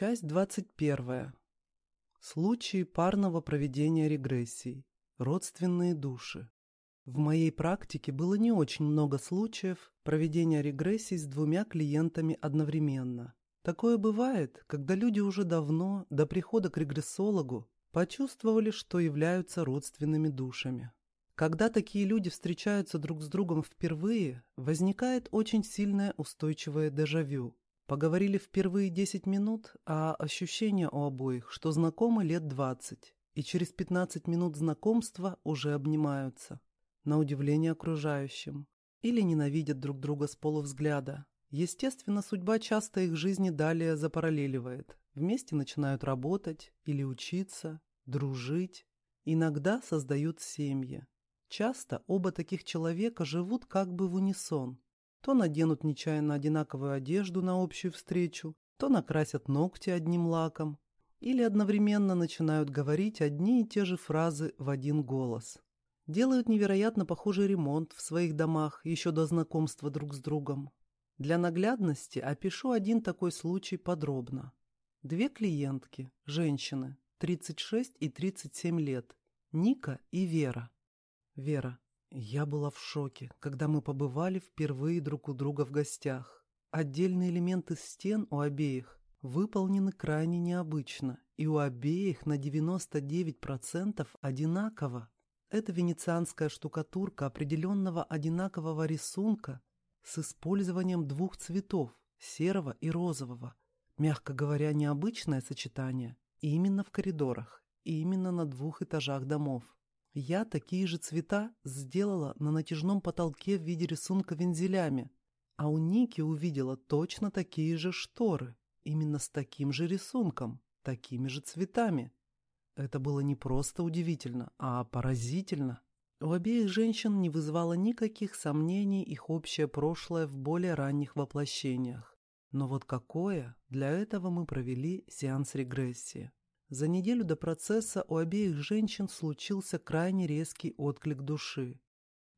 Часть 21. Случаи парного проведения регрессий. Родственные души. В моей практике было не очень много случаев проведения регрессий с двумя клиентами одновременно. Такое бывает, когда люди уже давно, до прихода к регрессологу, почувствовали, что являются родственными душами. Когда такие люди встречаются друг с другом впервые, возникает очень сильное устойчивое дежавю – Поговорили впервые 10 минут, а ощущение у обоих, что знакомы лет 20, и через 15 минут знакомства уже обнимаются. На удивление окружающим. Или ненавидят друг друга с полувзгляда. Естественно, судьба часто их жизни далее запараллеливает. Вместе начинают работать или учиться, дружить. Иногда создают семьи. Часто оба таких человека живут как бы в унисон – то наденут нечаянно одинаковую одежду на общую встречу, то накрасят ногти одним лаком, или одновременно начинают говорить одни и те же фразы в один голос. Делают невероятно похожий ремонт в своих домах еще до знакомства друг с другом. Для наглядности опишу один такой случай подробно. Две клиентки, женщины, 36 и 37 лет, Ника и Вера. Вера. Я была в шоке, когда мы побывали впервые друг у друга в гостях. Отдельные элементы стен у обеих выполнены крайне необычно, и у обеих на 99% одинаково. Это венецианская штукатурка определенного одинакового рисунка с использованием двух цветов – серого и розового. Мягко говоря, необычное сочетание именно в коридорах, именно на двух этажах домов. Я такие же цвета сделала на натяжном потолке в виде рисунка вензелями, а у Ники увидела точно такие же шторы, именно с таким же рисунком, такими же цветами. Это было не просто удивительно, а поразительно. У обеих женщин не вызывало никаких сомнений их общее прошлое в более ранних воплощениях. Но вот какое, для этого мы провели сеанс регрессии. За неделю до процесса у обеих женщин случился крайне резкий отклик души.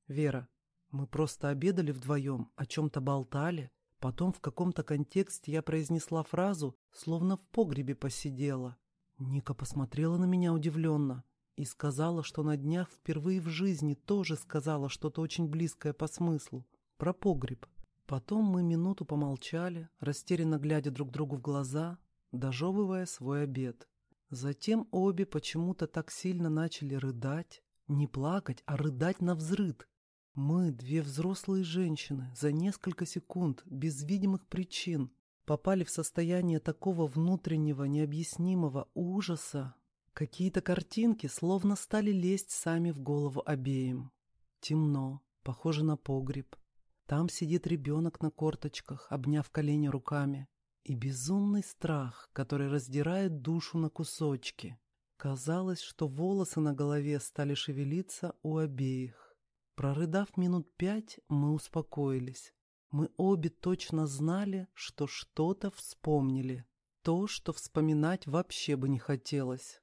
«Вера, мы просто обедали вдвоем, о чем-то болтали. Потом в каком-то контексте я произнесла фразу, словно в погребе посидела. Ника посмотрела на меня удивленно и сказала, что на днях впервые в жизни тоже сказала что-то очень близкое по смыслу, про погреб. Потом мы минуту помолчали, растерянно глядя друг другу в глаза, дожевывая свой обед. Затем обе почему-то так сильно начали рыдать. Не плакать, а рыдать на взрыд. Мы, две взрослые женщины, за несколько секунд, без видимых причин, попали в состояние такого внутреннего необъяснимого ужаса. Какие-то картинки словно стали лезть сами в голову обеим. Темно, похоже на погреб. Там сидит ребенок на корточках, обняв колени руками и безумный страх, который раздирает душу на кусочки. Казалось, что волосы на голове стали шевелиться у обеих. Прорыдав минут пять, мы успокоились. Мы обе точно знали, что что-то вспомнили. То, что вспоминать вообще бы не хотелось.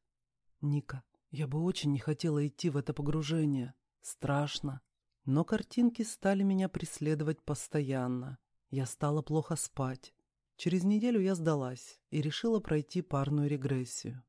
Ника, я бы очень не хотела идти в это погружение. Страшно. Но картинки стали меня преследовать постоянно. Я стала плохо спать. Через неделю я сдалась и решила пройти парную регрессию.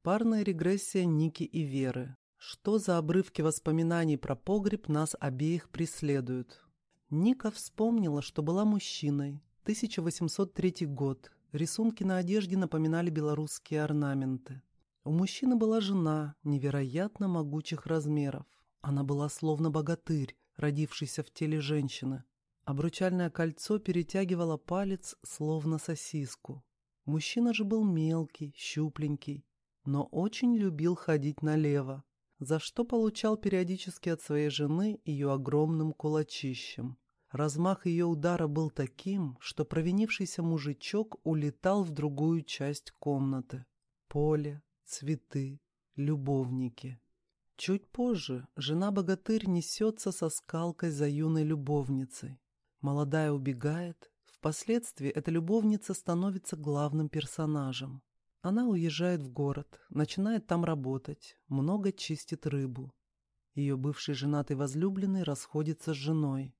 Парная регрессия Ники и Веры. Что за обрывки воспоминаний про погреб нас обеих преследуют? Ника вспомнила, что была мужчиной. 1803 год. Рисунки на одежде напоминали белорусские орнаменты. У мужчины была жена невероятно могучих размеров. Она была словно богатырь, родившийся в теле женщины. Обручальное кольцо перетягивало палец, словно сосиску. Мужчина же был мелкий, щупленький, но очень любил ходить налево, за что получал периодически от своей жены ее огромным кулачищем. Размах ее удара был таким, что провинившийся мужичок улетал в другую часть комнаты. Поле, цветы, любовники. Чуть позже жена-богатырь несется со скалкой за юной любовницей. Молодая убегает. Впоследствии эта любовница становится главным персонажем. Она уезжает в город, начинает там работать, много чистит рыбу. Ее бывший женатый возлюбленный расходится с женой.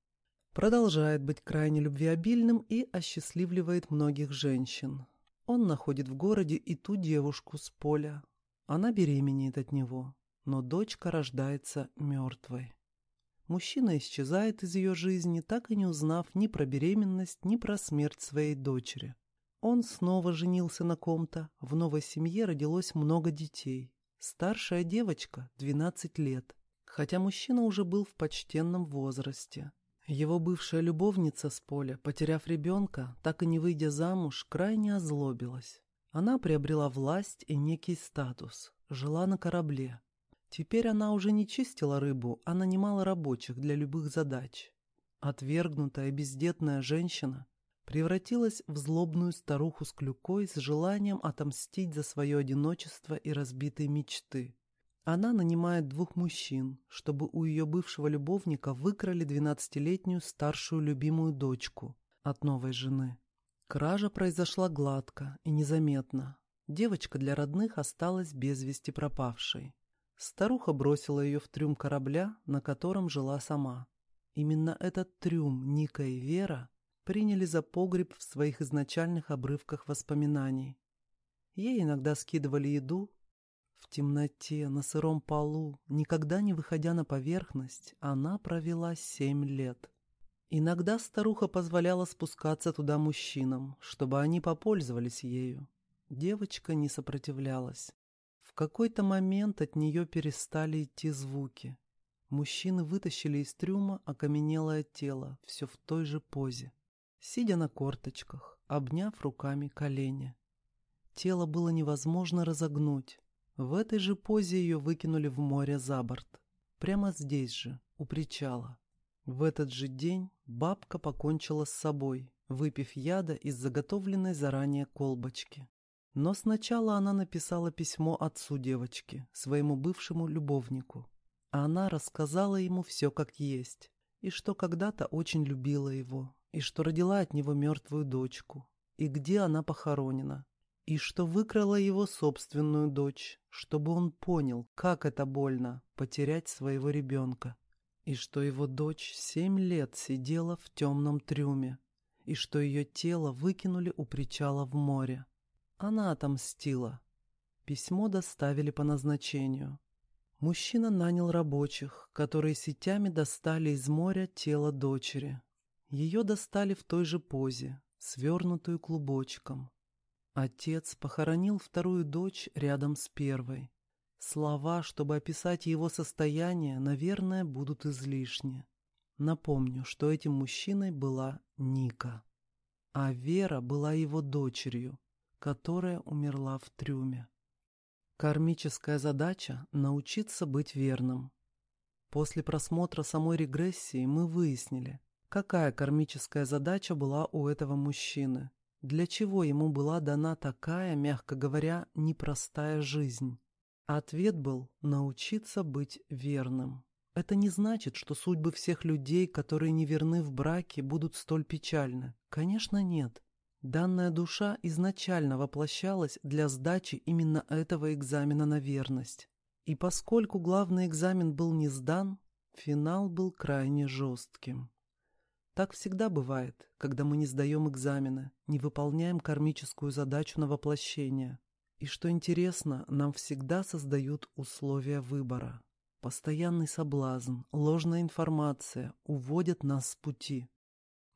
Продолжает быть крайне любвеобильным и осчастливливает многих женщин. Он находит в городе и ту девушку с поля. Она беременеет от него, но дочка рождается мертвой. Мужчина исчезает из ее жизни, так и не узнав ни про беременность, ни про смерть своей дочери. Он снова женился на ком-то, в новой семье родилось много детей. Старшая девочка – 12 лет, хотя мужчина уже был в почтенном возрасте. Его бывшая любовница с поля, потеряв ребенка, так и не выйдя замуж, крайне озлобилась. Она приобрела власть и некий статус, жила на корабле, Теперь она уже не чистила рыбу, а нанимала рабочих для любых задач. Отвергнутая бездетная женщина превратилась в злобную старуху с клюкой с желанием отомстить за свое одиночество и разбитые мечты. Она нанимает двух мужчин, чтобы у ее бывшего любовника выкрали двенадцатилетнюю старшую любимую дочку от новой жены. Кража произошла гладко и незаметно. Девочка для родных осталась без вести пропавшей. Старуха бросила ее в трюм корабля, на котором жила сама. Именно этот трюм Ника и Вера приняли за погреб в своих изначальных обрывках воспоминаний. Ей иногда скидывали еду. В темноте, на сыром полу, никогда не выходя на поверхность, она провела семь лет. Иногда старуха позволяла спускаться туда мужчинам, чтобы они попользовались ею. Девочка не сопротивлялась. В какой-то момент от нее перестали идти звуки. Мужчины вытащили из трюма окаменелое тело, все в той же позе, сидя на корточках, обняв руками колени. Тело было невозможно разогнуть. В этой же позе ее выкинули в море за борт. Прямо здесь же, у причала. В этот же день бабка покончила с собой, выпив яда из заготовленной заранее колбочки. Но сначала она написала письмо отцу девочки, своему бывшему любовнику. А она рассказала ему все как есть, и что когда-то очень любила его, и что родила от него мертвую дочку, и где она похоронена, и что выкрала его собственную дочь, чтобы он понял, как это больно потерять своего ребенка, и что его дочь семь лет сидела в темном трюме, и что ее тело выкинули у причала в море. Она отомстила. Письмо доставили по назначению. Мужчина нанял рабочих, которые сетями достали из моря тело дочери. Ее достали в той же позе, свернутую клубочком. Отец похоронил вторую дочь рядом с первой. Слова, чтобы описать его состояние, наверное, будут излишни. Напомню, что этим мужчиной была Ника. А Вера была его дочерью, которая умерла в трюме. Кармическая задача – научиться быть верным. После просмотра самой регрессии мы выяснили, какая кармическая задача была у этого мужчины, для чего ему была дана такая, мягко говоря, непростая жизнь. Ответ был – научиться быть верным. Это не значит, что судьбы всех людей, которые не верны в браке, будут столь печальны. Конечно, нет. Данная душа изначально воплощалась для сдачи именно этого экзамена на верность. И поскольку главный экзамен был не сдан, финал был крайне жестким. Так всегда бывает, когда мы не сдаем экзамены, не выполняем кармическую задачу на воплощение. И что интересно, нам всегда создают условия выбора. Постоянный соблазн, ложная информация уводят нас с пути.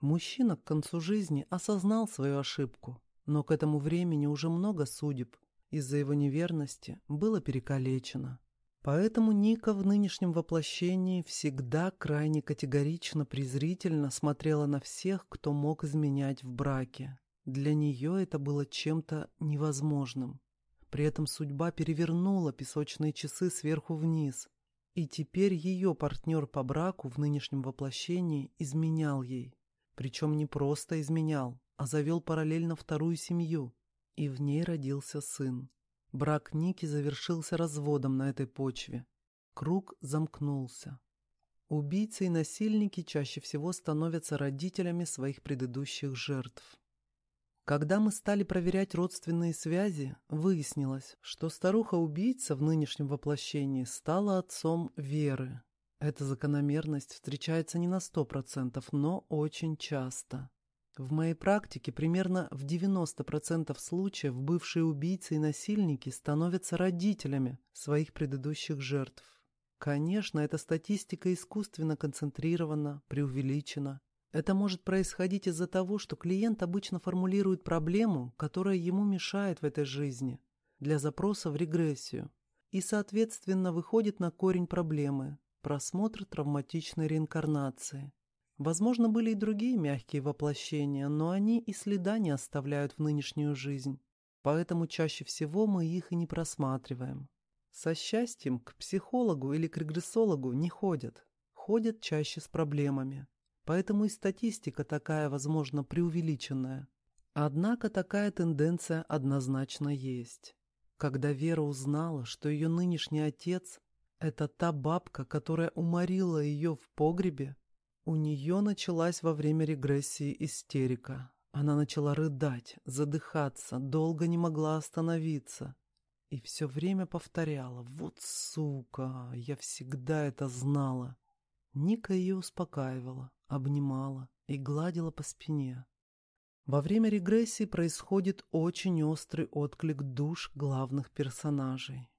Мужчина к концу жизни осознал свою ошибку, но к этому времени уже много судеб из-за его неверности было перекалечено. Поэтому Ника в нынешнем воплощении всегда крайне категорично презрительно смотрела на всех, кто мог изменять в браке. Для нее это было чем-то невозможным. При этом судьба перевернула песочные часы сверху вниз, и теперь ее партнер по браку в нынешнем воплощении изменял ей. Причем не просто изменял, а завел параллельно вторую семью. И в ней родился сын. Брак Ники завершился разводом на этой почве. Круг замкнулся. Убийцы и насильники чаще всего становятся родителями своих предыдущих жертв. Когда мы стали проверять родственные связи, выяснилось, что старуха-убийца в нынешнем воплощении стала отцом Веры, эта закономерность встречается не на сто процентов, но очень часто. В моей практике примерно в 90% случаев бывшие убийцы и насильники становятся родителями своих предыдущих жертв. Конечно, эта статистика искусственно концентрирована, преувеличена. Это может происходить из-за того, что клиент обычно формулирует проблему, которая ему мешает в этой жизни, для запроса в регрессию, и, соответственно, выходит на корень проблемы – просмотр травматичной реинкарнации. Возможно, были и другие мягкие воплощения, но они и следа не оставляют в нынешнюю жизнь, поэтому чаще всего мы их и не просматриваем. Со счастьем к психологу или к регрессологу не ходят, ходят чаще с проблемами. Поэтому и статистика такая, возможно, преувеличенная. Однако такая тенденция однозначно есть. Когда Вера узнала, что ее нынешний отец – это та бабка, которая уморила ее в погребе, у нее началась во время регрессии истерика. Она начала рыдать, задыхаться, долго не могла остановиться. И все время повторяла «Вот сука, я всегда это знала». Ника ее успокаивала, обнимала и гладила по спине. Во время регрессии происходит очень острый отклик душ главных персонажей.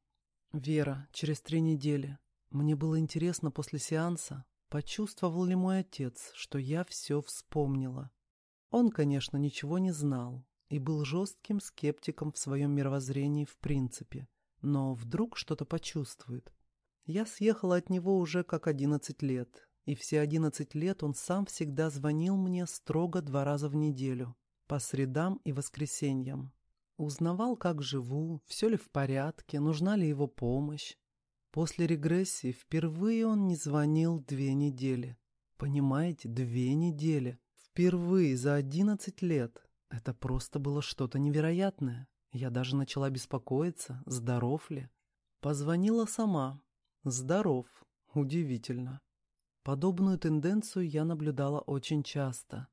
Вера, через три недели. Мне было интересно после сеанса, Почувствовал ли мой отец, что я все вспомнила? Он, конечно, ничего не знал и был жестким скептиком в своем мировоззрении в принципе, но вдруг что-то почувствует. Я съехала от него уже как одиннадцать лет, и все одиннадцать лет он сам всегда звонил мне строго два раза в неделю, по средам и воскресеньям. Узнавал, как живу, все ли в порядке, нужна ли его помощь, После регрессии впервые он не звонил две недели. Понимаете, две недели. Впервые за одиннадцать лет. Это просто было что-то невероятное. Я даже начала беспокоиться, здоров ли. Позвонила сама. Здоров. Удивительно. Подобную тенденцию я наблюдала очень часто.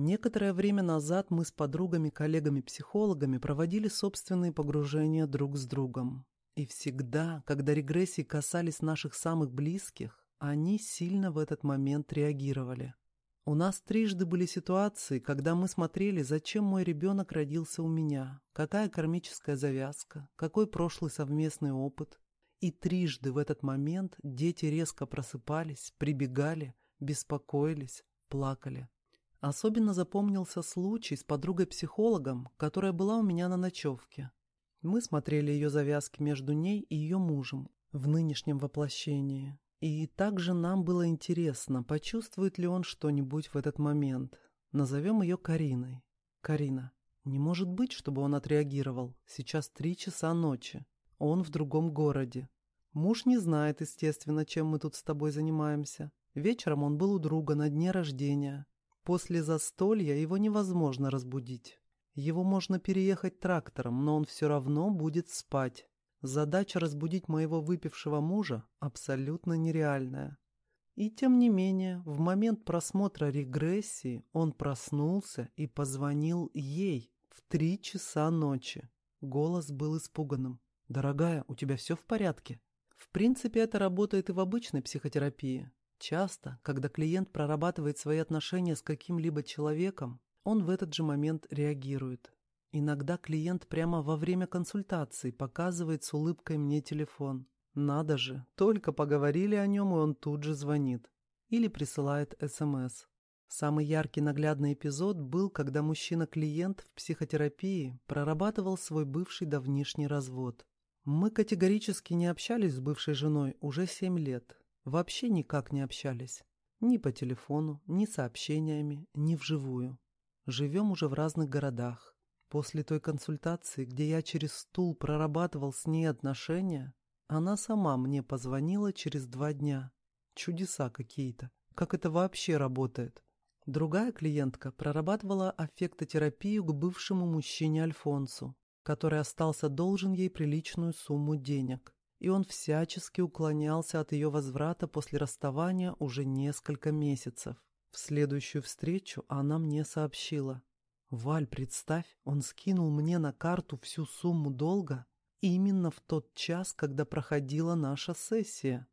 Некоторое время назад мы с подругами-коллегами-психологами проводили собственные погружения друг с другом. И всегда, когда регрессии касались наших самых близких, они сильно в этот момент реагировали. У нас трижды были ситуации, когда мы смотрели, зачем мой ребенок родился у меня, какая кармическая завязка, какой прошлый совместный опыт. И трижды в этот момент дети резко просыпались, прибегали, беспокоились, плакали. Особенно запомнился случай с подругой-психологом, которая была у меня на ночевке. Мы смотрели ее завязки между ней и ее мужем в нынешнем воплощении. И также нам было интересно, почувствует ли он что-нибудь в этот момент. Назовем ее Кариной. Карина. Не может быть, чтобы он отреагировал. Сейчас три часа ночи. Он в другом городе. Муж не знает, естественно, чем мы тут с тобой занимаемся. Вечером он был у друга на дне рождения. После застолья его невозможно разбудить. Его можно переехать трактором, но он все равно будет спать. Задача разбудить моего выпившего мужа абсолютно нереальная. И тем не менее, в момент просмотра регрессии он проснулся и позвонил ей в три часа ночи. Голос был испуганным. «Дорогая, у тебя все в порядке?» В принципе, это работает и в обычной психотерапии. Часто, когда клиент прорабатывает свои отношения с каким-либо человеком, он в этот же момент реагирует. Иногда клиент прямо во время консультации показывает с улыбкой мне телефон. Надо же, только поговорили о нем, и он тут же звонит. Или присылает СМС. Самый яркий наглядный эпизод был, когда мужчина-клиент в психотерапии прорабатывал свой бывший давнишний развод. Мы категорически не общались с бывшей женой уже семь лет. Вообще никак не общались. Ни по телефону, ни сообщениями, ни вживую. Живем уже в разных городах. После той консультации, где я через стул прорабатывал с ней отношения, она сама мне позвонила через два дня. Чудеса какие-то. Как это вообще работает? Другая клиентка прорабатывала аффектотерапию к бывшему мужчине Альфонсу, который остался должен ей приличную сумму денег. И он всячески уклонялся от ее возврата после расставания уже несколько месяцев. В следующую встречу она мне сообщила. «Валь, представь, он скинул мне на карту всю сумму долга именно в тот час, когда проходила наша сессия.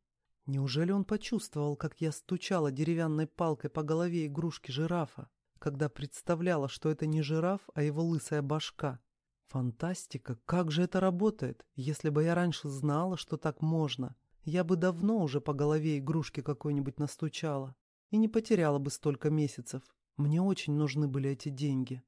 Неужели он почувствовал, как я стучала деревянной палкой по голове игрушки жирафа? когда представляла, что это не жираф, а его лысая башка. Фантастика, как же это работает? Если бы я раньше знала, что так можно, я бы давно уже по голове игрушки какой-нибудь настучала и не потеряла бы столько месяцев. Мне очень нужны были эти деньги.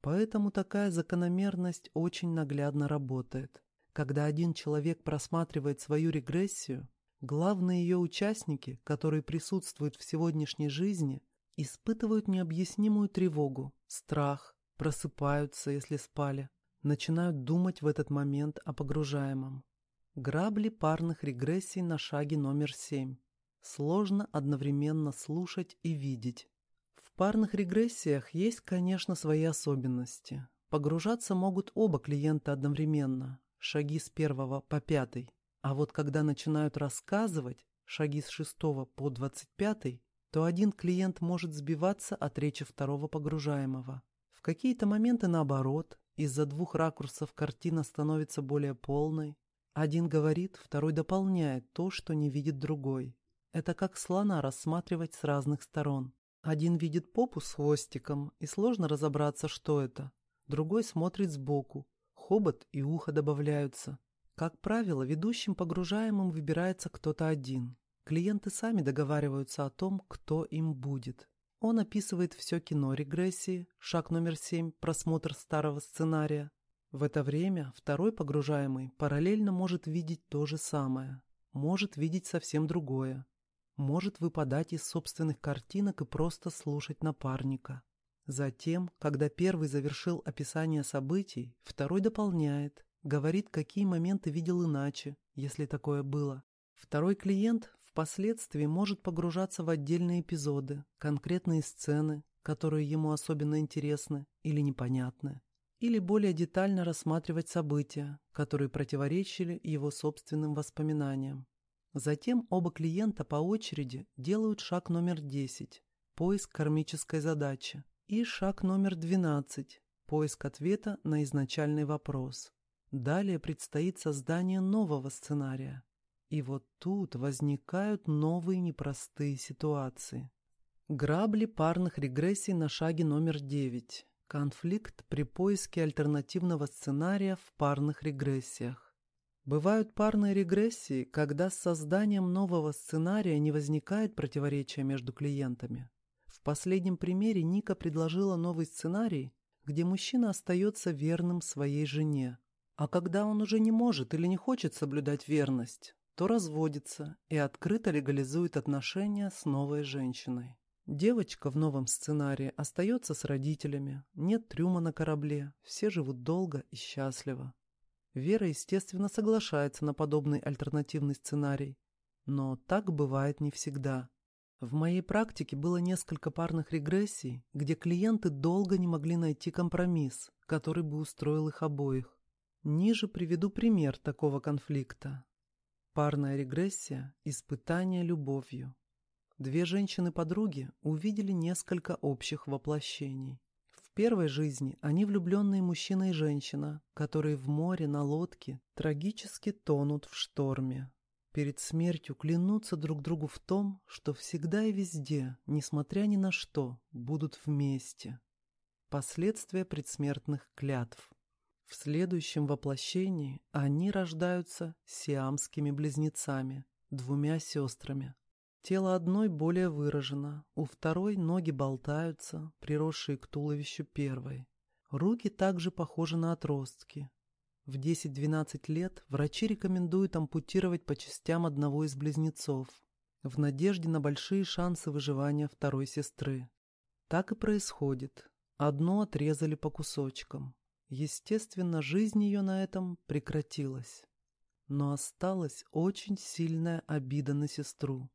Поэтому такая закономерность очень наглядно работает. Когда один человек просматривает свою регрессию, главные ее участники, которые присутствуют в сегодняшней жизни, испытывают необъяснимую тревогу, страх, просыпаются, если спали, начинают думать в этот момент о погружаемом. Грабли парных регрессий на шаге номер семь. Сложно одновременно слушать и видеть. В парных регрессиях есть, конечно, свои особенности. Погружаться могут оба клиента одновременно, шаги с первого по пятый. А вот когда начинают рассказывать, шаги с шестого по двадцать пятый, то один клиент может сбиваться от речи второго погружаемого. В какие-то моменты наоборот, из-за двух ракурсов картина становится более полной. Один говорит, второй дополняет то, что не видит другой. Это как слона рассматривать с разных сторон. Один видит попу с хвостиком, и сложно разобраться, что это. Другой смотрит сбоку. Хобот и ухо добавляются. Как правило, ведущим погружаемым выбирается кто-то один. Клиенты сами договариваются о том, кто им будет. Он описывает все кино регрессии, шаг номер семь, просмотр старого сценария. В это время второй погружаемый параллельно может видеть то же самое, может видеть совсем другое, может выпадать из собственных картинок и просто слушать напарника. Затем, когда первый завершил описание событий, второй дополняет, говорит, какие моменты видел иначе, если такое было. Второй клиент впоследствии может погружаться в отдельные эпизоды, конкретные сцены, которые ему особенно интересны или непонятны, или более детально рассматривать события, которые противоречили его собственным воспоминаниям. Затем оба клиента по очереди делают шаг номер 10 – поиск кармической задачи, и шаг номер 12 – поиск ответа на изначальный вопрос. Далее предстоит создание нового сценария – и вот тут возникают новые непростые ситуации. Грабли парных регрессий на шаге номер 9. Конфликт при поиске альтернативного сценария в парных регрессиях. Бывают парные регрессии, когда с созданием нового сценария не возникает противоречия между клиентами. В последнем примере Ника предложила новый сценарий, где мужчина остается верным своей жене. А когда он уже не может или не хочет соблюдать верность, то разводится и открыто легализует отношения с новой женщиной. Девочка в новом сценарии остается с родителями, нет трюма на корабле, все живут долго и счастливо. Вера, естественно, соглашается на подобный альтернативный сценарий, но так бывает не всегда. В моей практике было несколько парных регрессий, где клиенты долго не могли найти компромисс, который бы устроил их обоих. Ниже приведу пример такого конфликта. Парная регрессия – испытание любовью. Две женщины-подруги увидели несколько общих воплощений. В первой жизни они влюбленные мужчина и женщина, которые в море на лодке трагически тонут в шторме. Перед смертью клянутся друг другу в том, что всегда и везде, несмотря ни на что, будут вместе. Последствия предсмертных клятв. В следующем воплощении они рождаются сиамскими близнецами, двумя сестрами. Тело одной более выражено, у второй ноги болтаются, приросшие к туловищу первой. Руки также похожи на отростки. В 10-12 лет врачи рекомендуют ампутировать по частям одного из близнецов, в надежде на большие шансы выживания второй сестры. Так и происходит. Одну отрезали по кусочкам, Естественно, жизнь ее на этом прекратилась. Но осталась очень сильная обида на сестру.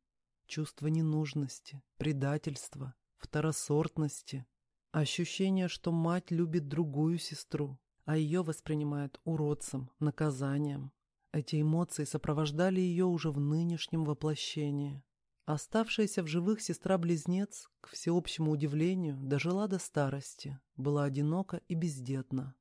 Чувство ненужности, предательства, второсортности. Ощущение, что мать любит другую сестру, а ее воспринимает уродцем, наказанием. Эти эмоции сопровождали ее уже в нынешнем воплощении. Оставшаяся в живых сестра-близнец, к всеобщему удивлению, дожила до старости, была одинока и бездетна.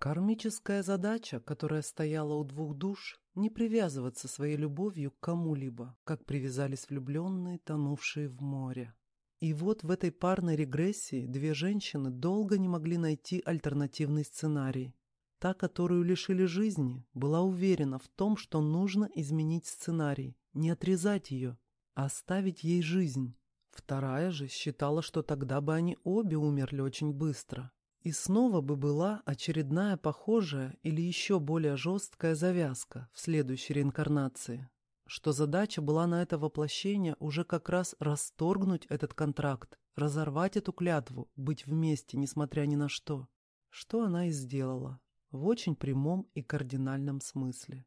Кармическая задача, которая стояла у двух душ, не привязываться своей любовью к кому-либо, как привязались влюбленные, тонувшие в море. И вот в этой парной регрессии две женщины долго не могли найти альтернативный сценарий. Та, которую лишили жизни, была уверена в том, что нужно изменить сценарий, не отрезать ее, а оставить ей жизнь. Вторая же считала, что тогда бы они обе умерли очень быстро. И снова бы была очередная похожая или еще более жесткая завязка в следующей реинкарнации что задача была на это воплощение уже как раз расторгнуть этот контракт, разорвать эту клятву, быть вместе, несмотря ни на что. Что она и сделала, в очень прямом и кардинальном смысле.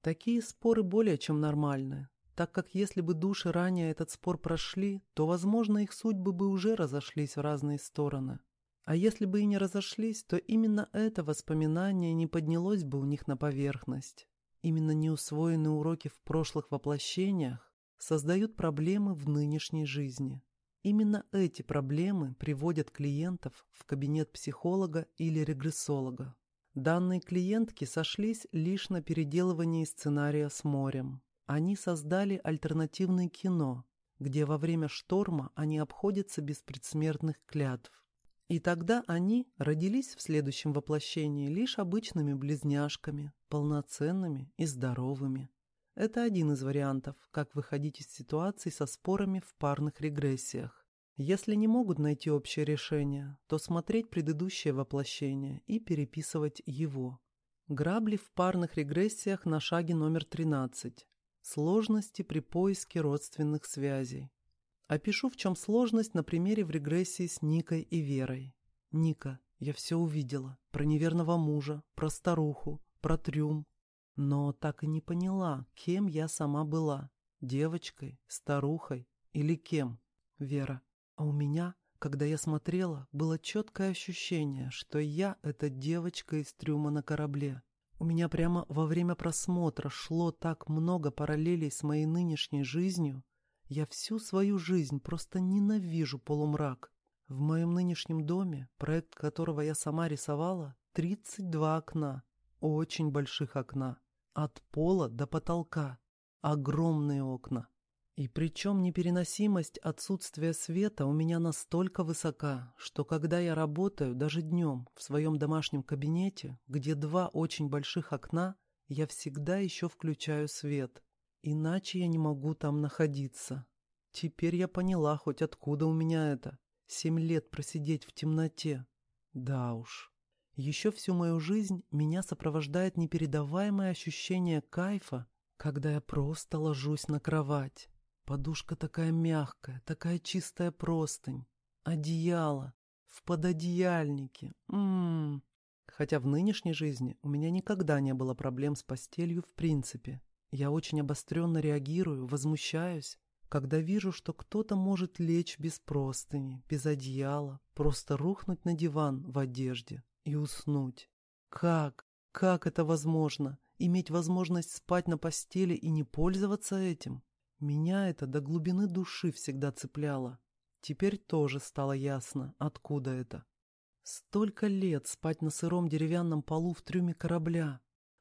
Такие споры более чем нормальны, так как если бы души ранее этот спор прошли, то, возможно, их судьбы бы уже разошлись в разные стороны. А если бы и не разошлись, то именно это воспоминание не поднялось бы у них на поверхность. Именно неусвоенные уроки в прошлых воплощениях создают проблемы в нынешней жизни. Именно эти проблемы приводят клиентов в кабинет психолога или регрессолога. Данные клиентки сошлись лишь на переделывании сценария с морем. Они создали альтернативное кино, где во время шторма они обходятся без предсмертных клятв. И тогда они родились в следующем воплощении лишь обычными близняшками, полноценными и здоровыми. Это один из вариантов, как выходить из ситуаций со спорами в парных регрессиях. Если не могут найти общее решение, то смотреть предыдущее воплощение и переписывать его. Грабли в парных регрессиях на шаге номер 13. Сложности при поиске родственных связей. Опишу, в чем сложность на примере в регрессии с Никой и Верой. Ника, я все увидела. Про неверного мужа, про старуху, про трюм. Но так и не поняла, кем я сама была. Девочкой, старухой или кем? Вера. А у меня, когда я смотрела, было четкое ощущение, что я — это девочка из трюма на корабле. У меня прямо во время просмотра шло так много параллелей с моей нынешней жизнью, я всю свою жизнь просто ненавижу полумрак. В моем нынешнем доме, проект которого я сама рисовала, 32 окна. Очень больших окна. От пола до потолка. Огромные окна. И причем непереносимость отсутствия света у меня настолько высока, что когда я работаю даже днем в своем домашнем кабинете, где два очень больших окна, я всегда еще включаю свет. Иначе я не могу там находиться. Теперь я поняла хоть откуда у меня это. Семь лет просидеть в темноте. Да уж. Еще всю мою жизнь меня сопровождает непередаваемое ощущение кайфа, когда я просто ложусь на кровать. Подушка такая мягкая, такая чистая простынь. Одеяло. В пододеяльнике. Ммм. Хотя в нынешней жизни у меня никогда не было проблем с постелью в принципе. Я очень обостренно реагирую, возмущаюсь, когда вижу, что кто-то может лечь без простыни, без одеяла, просто рухнуть на диван в одежде и уснуть. Как? Как это возможно? Иметь возможность спать на постели и не пользоваться этим? Меня это до глубины души всегда цепляло. Теперь тоже стало ясно, откуда это. Столько лет спать на сыром деревянном полу в трюме корабля,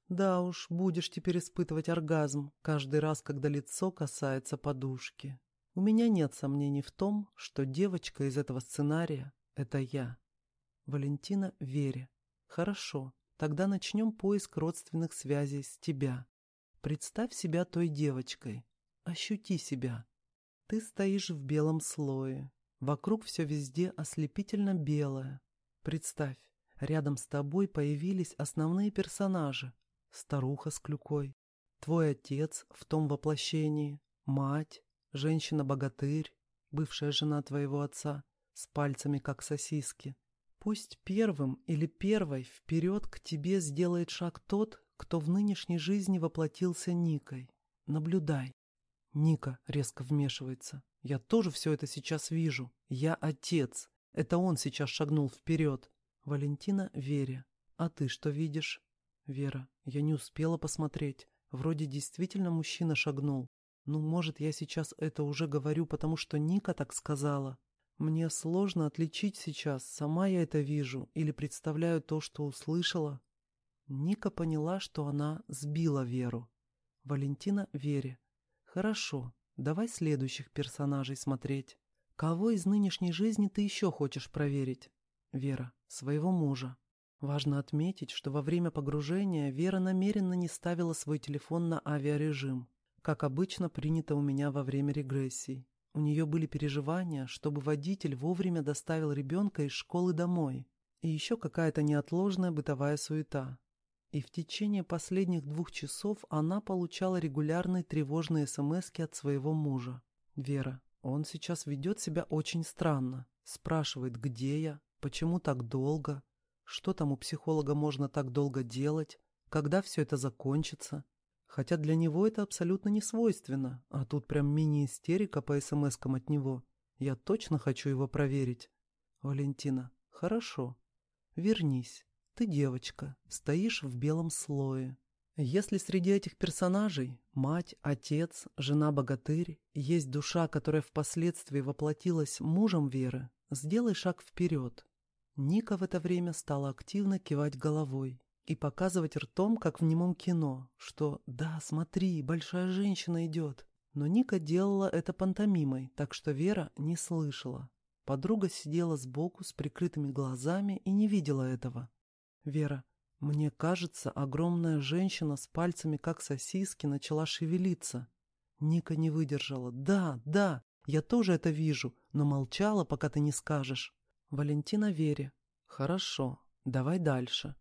да уж, будешь теперь испытывать оргазм каждый раз, когда лицо касается подушки. У меня нет сомнений в том, что девочка из этого сценария — это я. Валентина Вере. Хорошо, тогда начнем поиск родственных связей с тебя. Представь себя той девочкой. Ощути себя. Ты стоишь в белом слое. Вокруг все везде ослепительно белое. Представь, рядом с тобой появились основные персонажи, старуха с клюкой, твой отец в том воплощении, мать, женщина-богатырь, бывшая жена твоего отца, с пальцами как сосиски. Пусть первым или первой вперед к тебе сделает шаг тот, кто в нынешней жизни воплотился Никой. Наблюдай. Ника резко вмешивается. Я тоже все это сейчас вижу. Я отец. Это он сейчас шагнул вперед. Валентина Вере. А ты что видишь? Вера, я не успела посмотреть. Вроде действительно мужчина шагнул. Ну, может, я сейчас это уже говорю, потому что Ника так сказала. Мне сложно отличить сейчас, сама я это вижу или представляю то, что услышала. Ника поняла, что она сбила Веру. Валентина Вере. Хорошо, давай следующих персонажей смотреть. Кого из нынешней жизни ты еще хочешь проверить? Вера, своего мужа. Важно отметить, что во время погружения Вера намеренно не ставила свой телефон на авиарежим, как обычно принято у меня во время регрессий. У нее были переживания, чтобы водитель вовремя доставил ребенка из школы домой. И еще какая-то неотложная бытовая суета. И в течение последних двух часов она получала регулярные тревожные смс от своего мужа. «Вера, он сейчас ведет себя очень странно. Спрашивает, где я, почему так долго, что там у психолога можно так долго делать, когда все это закончится. Хотя для него это абсолютно не свойственно, а тут прям мини-истерика по смс-кам от него. Я точно хочу его проверить. Валентина, хорошо. Вернись. Ты девочка, стоишь в белом слое. Если среди этих персонажей мать, отец, жена-богатырь, есть душа, которая впоследствии воплотилась мужем Веры, сделай шаг вперед. Ника в это время стала активно кивать головой и показывать ртом, как в немом кино, что «да, смотри, большая женщина идет». Но Ника делала это пантомимой, так что Вера не слышала. Подруга сидела сбоку с прикрытыми глазами и не видела этого. «Вера, мне кажется, огромная женщина с пальцами, как сосиски, начала шевелиться. Ника не выдержала. «Да, да, я тоже это вижу, но молчала, пока ты не скажешь». «Валентина Вере». «Хорошо, давай дальше.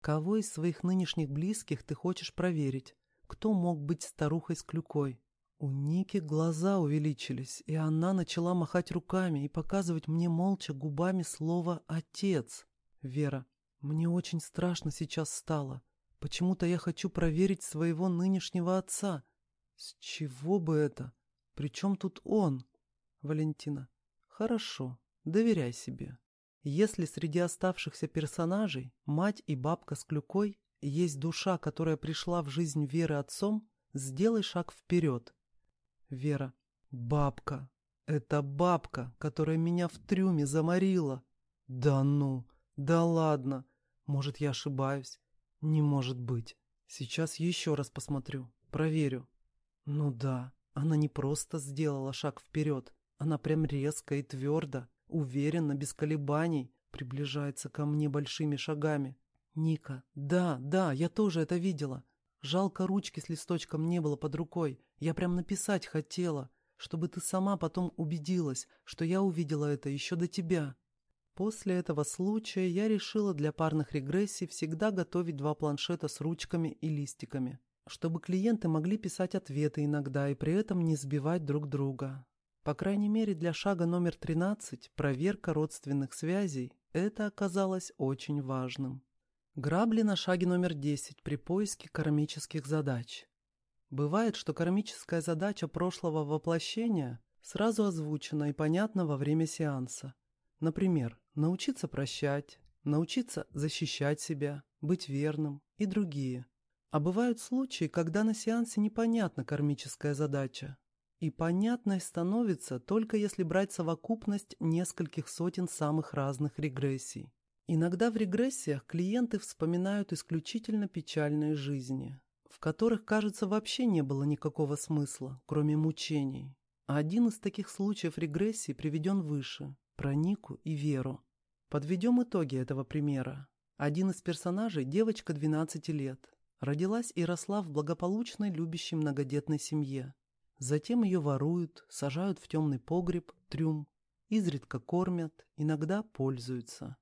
Кого из своих нынешних близких ты хочешь проверить? Кто мог быть старухой с клюкой?» У Ники глаза увеличились, и она начала махать руками и показывать мне молча губами слово «отец». «Вера, мне очень страшно сейчас стало. Почему-то я хочу проверить своего нынешнего отца. С чего бы это? Причем тут он? Валентина. Хорошо, доверяй себе. Если среди оставшихся персонажей мать и бабка с клюкой есть душа, которая пришла в жизнь Веры отцом, сделай шаг вперед. Вера. Бабка. Это бабка, которая меня в трюме заморила. Да ну, да ладно. Может, я ошибаюсь? Не может быть. Сейчас еще раз посмотрю, проверю. Ну да, она не просто сделала шаг вперед, она прям резко и твердо, уверенно, без колебаний, приближается ко мне большими шагами. Ника, да, да, я тоже это видела. Жалко, ручки с листочком не было под рукой. Я прям написать хотела, чтобы ты сама потом убедилась, что я увидела это еще до тебя. После этого случая я решила для парных регрессий всегда готовить два планшета с ручками и листиками, чтобы клиенты могли писать ответы иногда и при этом не сбивать друг друга. По крайней мере, для шага номер 13, проверка родственных связей, это оказалось очень важным. Грабли на шаге номер 10 при поиске кармических задач. Бывает, что кармическая задача прошлого воплощения сразу озвучена и понятна во время сеанса. Например, Научиться прощать, научиться защищать себя, быть верным и другие. А бывают случаи, когда на сеансе непонятна кармическая задача. И понятной становится только если брать совокупность нескольких сотен самых разных регрессий. Иногда в регрессиях клиенты вспоминают исключительно печальные жизни, в которых, кажется, вообще не было никакого смысла, кроме мучений. А один из таких случаев регрессии приведен выше, про Нику и Веру. Подведем итоги этого примера. Один из персонажей – девочка 12 лет. Родилась и росла в благополучной, любящей многодетной семье. Затем ее воруют, сажают в темный погреб, трюм, изредка кормят, иногда пользуются.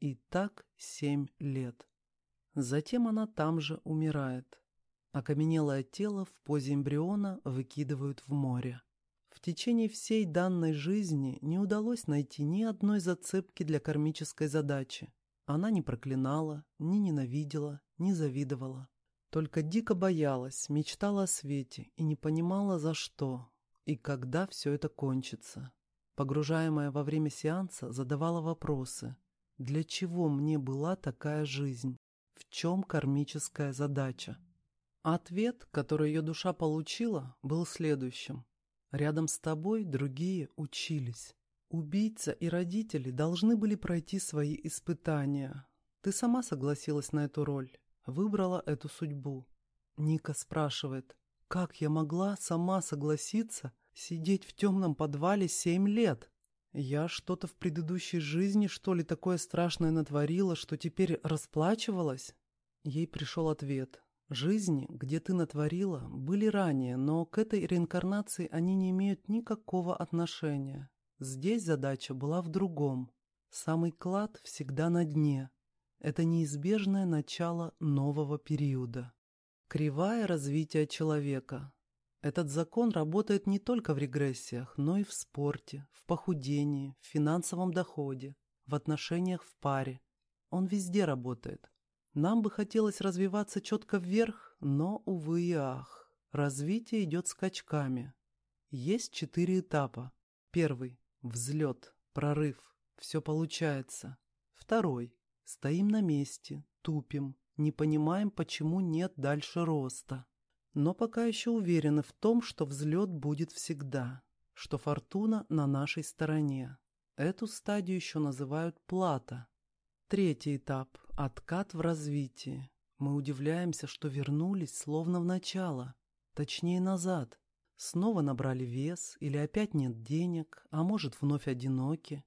И так семь лет. Затем она там же умирает. Окаменелое тело в позе эмбриона выкидывают в море. В течение всей данной жизни не удалось найти ни одной зацепки для кармической задачи. Она не проклинала, не ненавидела, не завидовала. Только дико боялась, мечтала о свете и не понимала за что и когда все это кончится. Погружаемая во время сеанса, задавала вопросы. Для чего мне была такая жизнь? В чем кармическая задача? Ответ, который ее душа получила, был следующим. Рядом с тобой другие учились. Убийца и родители должны были пройти свои испытания. Ты сама согласилась на эту роль, выбрала эту судьбу. Ника спрашивает, как я могла сама согласиться сидеть в темном подвале семь лет? Я что-то в предыдущей жизни, что ли, такое страшное натворила, что теперь расплачивалась? Ей пришел ответ. Жизни, где ты натворила, были ранее, но к этой реинкарнации они не имеют никакого отношения. Здесь задача была в другом. Самый клад всегда на дне. Это неизбежное начало нового периода. Кривая развития человека. Этот закон работает не только в регрессиях, но и в спорте, в похудении, в финансовом доходе, в отношениях в паре. Он везде работает. Нам бы хотелось развиваться четко вверх, но, увы и ах, развитие идет скачками. Есть четыре этапа. Первый – взлет, прорыв, все получается. Второй – стоим на месте, тупим, не понимаем, почему нет дальше роста но пока еще уверены в том, что взлет будет всегда, что фортуна на нашей стороне. Эту стадию еще называют плата. Третий этап – откат в развитии. Мы удивляемся, что вернулись словно в начало, точнее назад. Снова набрали вес или опять нет денег, а может вновь одиноки.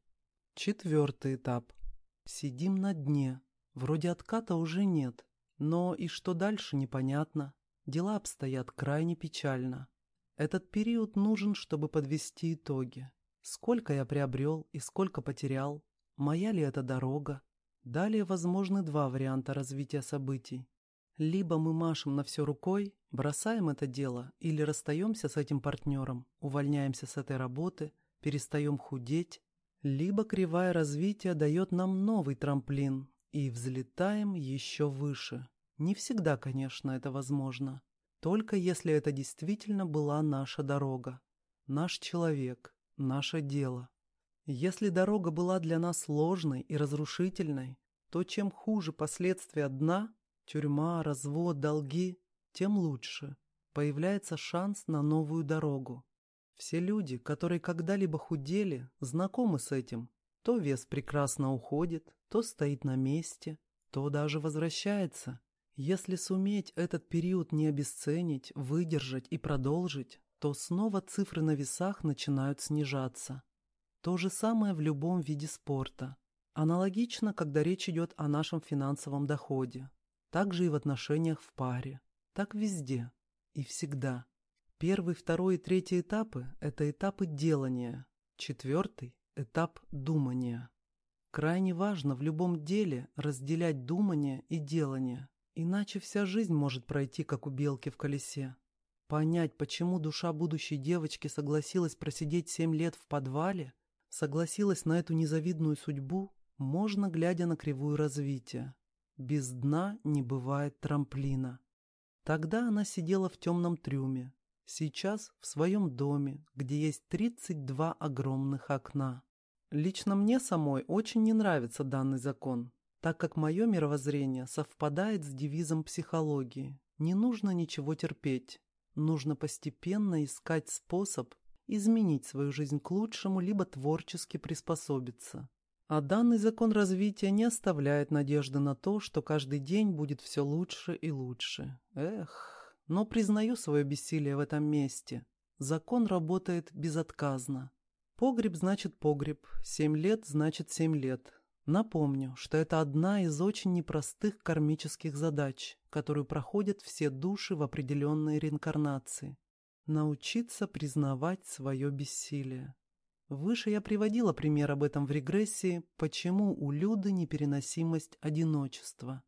Четвертый этап. Сидим на дне. Вроде отката уже нет, но и что дальше непонятно. Дела обстоят крайне печально. Этот период нужен, чтобы подвести итоги. Сколько я приобрел и сколько потерял? Моя ли это дорога? Далее возможны два варианта развития событий. Либо мы машем на все рукой, бросаем это дело, или расстаемся с этим партнером, увольняемся с этой работы, перестаем худеть, либо кривая развития дает нам новый трамплин, и взлетаем еще выше. Не всегда, конечно, это возможно. Только если это действительно была наша дорога, наш человек, наше дело. Если дорога была для нас сложной и разрушительной, то чем хуже последствия дна, тюрьма, развод, долги, тем лучше. Появляется шанс на новую дорогу. Все люди, которые когда-либо худели, знакомы с этим. То вес прекрасно уходит, то стоит на месте, то даже возвращается. Если суметь этот период не обесценить, выдержать и продолжить, то снова цифры на весах начинают снижаться. То же самое в любом виде спорта. Аналогично, когда речь идет о нашем финансовом доходе. Так же и в отношениях в паре. Так везде. И всегда. Первый, второй и третий этапы – это этапы делания. Четвертый – этап думания. Крайне важно в любом деле разделять думание и делание. Иначе вся жизнь может пройти, как у белки в колесе. Понять, почему душа будущей девочки согласилась просидеть семь лет в подвале, согласилась на эту незавидную судьбу, можно, глядя на кривую развития. Без дна не бывает трамплина. Тогда она сидела в темном трюме, сейчас в своем доме, где есть 32 огромных окна. Лично мне самой очень не нравится данный закон так как мое мировоззрение совпадает с девизом психологии. Не нужно ничего терпеть. Нужно постепенно искать способ изменить свою жизнь к лучшему, либо творчески приспособиться. А данный закон развития не оставляет надежды на то, что каждый день будет все лучше и лучше. Эх, но признаю свое бессилие в этом месте. Закон работает безотказно. Погреб значит погреб, семь лет значит семь лет, Напомню, что это одна из очень непростых кармических задач, которую проходят все души в определенной реинкарнации. Научиться признавать свое бессилие. Выше я приводила пример об этом в регрессии, почему у Люды непереносимость одиночества.